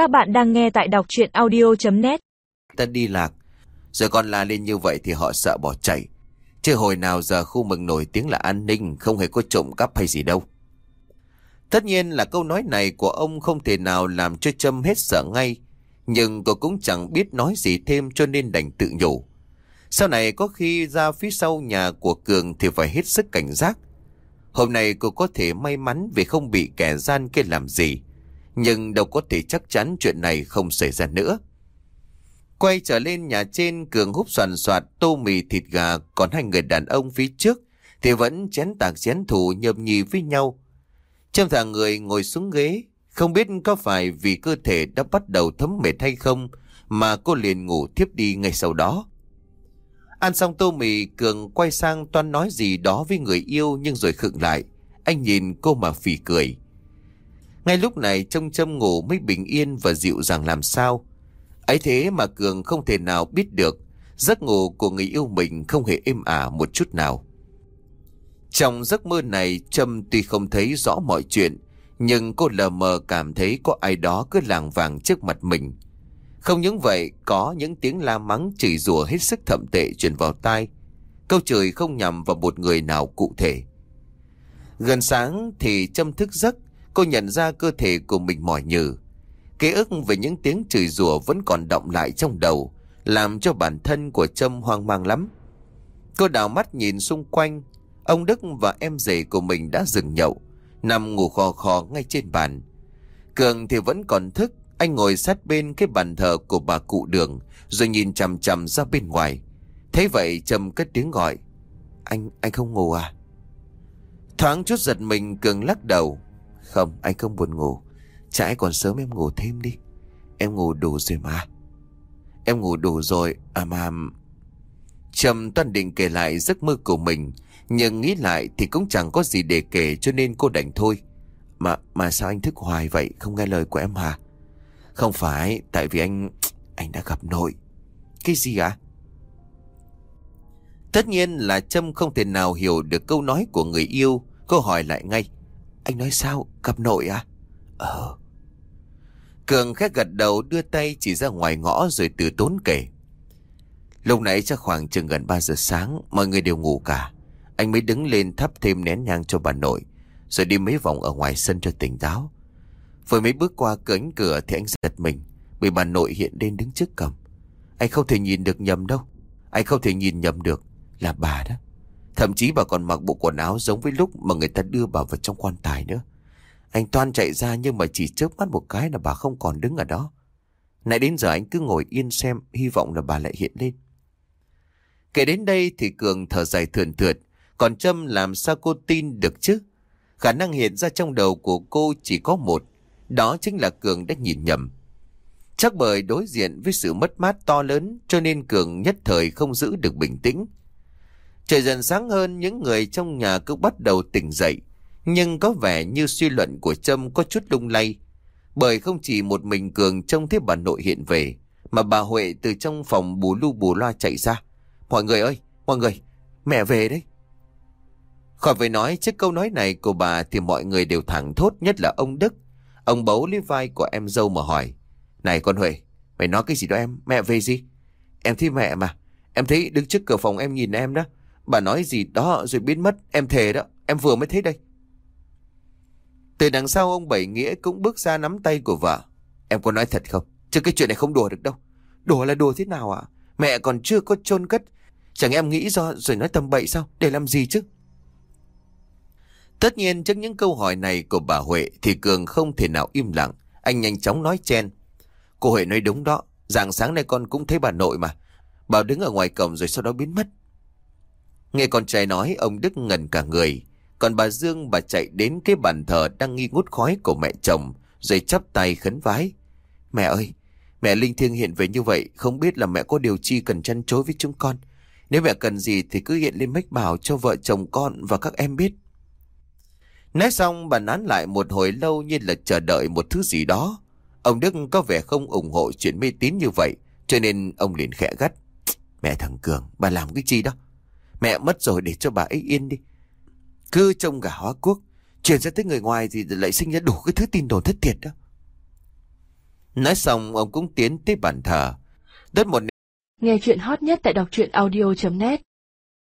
Các bạn đang nghe tại đọc chuyện audio.net Ta đi lạc. Rồi còn la lên như vậy thì họ sợ bỏ chạy. Chứ hồi nào giờ khu mừng nổi tiếng là an ninh, Không hề có trộm cắp hay gì đâu. Tất nhiên là câu nói này của ông không thể nào làm cho Trâm hết sợ ngay. Nhưng cô cũng chẳng biết nói gì thêm cho nên đành tự nhủ. Sau này có khi ra phía sau nhà của Cường thì phải hết sức cảnh giác. Hôm nay cô có thể may mắn vì không bị kẻ gian kia làm gì. Nhưng đâu có thể chắc chắn chuyện này không xảy ra nữa. Quay trở lên nhà trên, Cường húp soàn soạt tô mì thịt gà, Còn hai người đàn ông phía trước Thì vẫn chén tạc chén thủ nhầm nhì với nhau. Trâm thả người ngồi xuống ghế, Không biết có phải vì cơ thể đã bắt đầu thấm mệt hay không Mà cô liền ngủ tiếp đi ngay sau đó. Ăn xong tô mì, Cường quay sang toan nói gì đó với người yêu Nhưng rồi khựng lại. Anh nhìn cô mà phì cười. Ngay lúc này trông châm ngủ mới bình yên và dịu dàng làm sao. Ấy thế mà Cường không thể nào biết được, Giấc ngủ của người yêu mình không hề êm ả một chút nào. Trong giấc mơ này, Trâm tuy không thấy rõ mọi chuyện, Nhưng cô lờ mờ cảm thấy có ai đó cứ làng vàng trước mặt mình. Không những vậy, Có những tiếng la mắng chửi rủa hết sức thậm tệ truyền vào tai. Câu chửi không nhằm vào một người nào cụ thể. Gần sáng thì Trâm thức giấc Cô nhận ra cơ thể của mình mỏi nhừ Ký ức về những tiếng chửi rủa vẫn còn động lại trong đầu, làm cho bản thân của Trâm hoang mang lắm. Cô đào mắt nhìn xung quanh, ông Đức và em rể của mình đã dừng nhậu, nằm ngủ khò khò ngay trên bàn. Cường thì vẫn còn thức, anh ngồi sát bên cái bàn thờ của bà cụ đường, rồi nhìn chằm chằm ra bên ngoài. Thấy vậy Trâm cất tiếng gọi, anh, anh không ngủ à? Thoáng chút giật mình Cường lắc đầu, không, anh không buồn ngủ. Chả còn sớm em ngủ thêm đi. Em ngủ đủ rồi mà. Em ngủ đủ rồi À mà. Trầm toàn định kể lại giấc mơ của mình Nhưng nghĩ lại thì cũng chẳng có gì để kể Cho nên cô đành thôi. Mà mà sao anh thức hoài vậy? Không nghe lời của em hả? Không phải Tại vì anh Anh đã gặp nội. Cái gì ạ? Tất nhiên là Trâm không thể nào hiểu được câu nói của người yêu. Cô hỏi lại ngay. Anh nói sao gặp nội à Ờ Cường khét gật đầu đưa tay chỉ ra ngoài ngõ rồi từ tốn kể. Lúc nãy chắc khoảng chừng gần 3 giờ sáng, mọi người đều ngủ cả. Anh mới đứng lên thắp thêm nén nhang cho bà nội, rồi đi mấy vòng ở ngoài sân cho tỉnh táo. Vừa mới bước qua cánh cửa thì anh giật mình, vì bà nội hiện lên đứng trước cầm. Anh không thể nhìn được nhầm đâu. Anh không thể nhìn nhầm được là bà đó. Thậm chí bà còn mặc bộ quần áo giống với lúc mà người ta đưa bà vào trong quan tài nữa. Anh toan chạy ra nhưng mà chỉ chớp mắt một cái là bà không còn đứng ở đó. Nãy đến giờ anh cứ ngồi yên xem, hy vọng là bà lại hiện lên. Kể đến đây thì Cường thở dài thườn thượt, còn Trâm làm sao cô tin được chứ? Khả năng hiện ra trong đầu của cô chỉ có một, đó chính là Cường đã nhìn nhầm. Chắc bởi đối diện với sự mất mát to lớn cho nên Cường nhất thời không giữ được bình tĩnh. Trời dần sáng hơn, những người trong nhà cứ bắt đầu tỉnh dậy. Nhưng có vẻ như suy luận của Trâm có chút lung lay. Bởi không chỉ một mình Cường trông thấy bà nội hiện về, mà bà Huệ từ trong phòng bù lu bù loa chạy ra. Mọi người ơi, mọi người, mẹ về đấy. Khỏi phải nói trước câu nói này của bà thì mọi người đều thẳng thốt nhất là ông Đức. Ông bấu lấy vai của em dâu mà hỏi. Này con Huệ, mày nói cái gì đó em, mẹ về gì? Em thấy mẹ mà, em thấy đứng trước cửa phòng em nhìn em đó. Bà nói gì đó rồi biến mất, em thề đó, em vừa mới thấy đây. Từ đằng sau ông Bảy Nghĩa cũng bước ra nắm tay của vợ. Em có nói thật không? Chứ cái chuyện này không đùa được đâu. Đùa là đùa thế nào ạ? Mẹ còn chưa có chôn cất. Chẳng em nghĩ do rồi nói tầm bậy sao? Để làm gì chứ? Tất nhiên trước những câu hỏi này của bà Huệ thì Cường không thể nào im lặng. Anh nhanh chóng nói chen. Cô Huệ nói đúng đó. Dạng sáng nay con cũng thấy bà nội mà. Bà đứng ở ngoài cổng rồi sau đó biến mất. Nghe con trai nói ông Đức ngẩn cả người. Còn bà Dương bà chạy đến cái bàn thờ đang nghi ngút khói của mẹ chồng, rồi chắp tay khấn vái. Mẹ ơi, mẹ linh thiêng hiện về như vậy, không biết là mẹ có điều chi cần chăn chối với chúng con. Nếu mẹ cần gì thì cứ hiện lên mách bảo cho vợ chồng con và các em biết. Nói xong bà nán lại một hồi lâu như là chờ đợi một thứ gì đó. Ông Đức có vẻ không ủng hộ chuyện mê tín như vậy, cho nên ông liền khẽ gắt. Mẹ thằng Cường, bà làm cái chi đó? Mẹ mất rồi, để cho bà ấy yên đi. Cứ trông gà hóa quốc Truyền ra tới người ngoài thì lại sinh ra đủ cái thứ tin đồn thất thiệt đó Nói xong, ông cũng tiến tới bàn thờ. Đốt một Nghe chuyện hot nhất tại đọc truyện audio.net